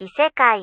異世界。